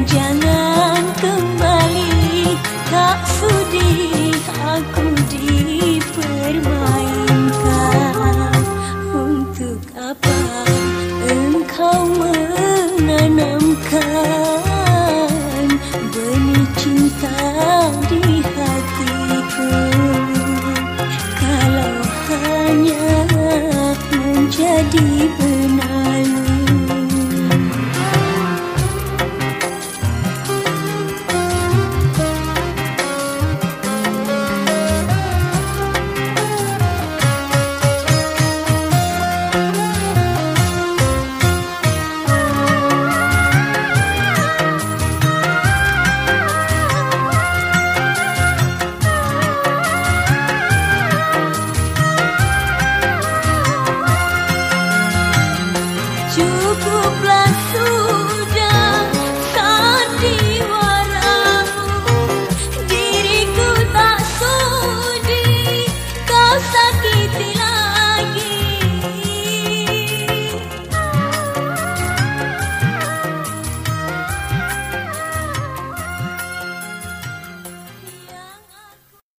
江。cukuplah sudah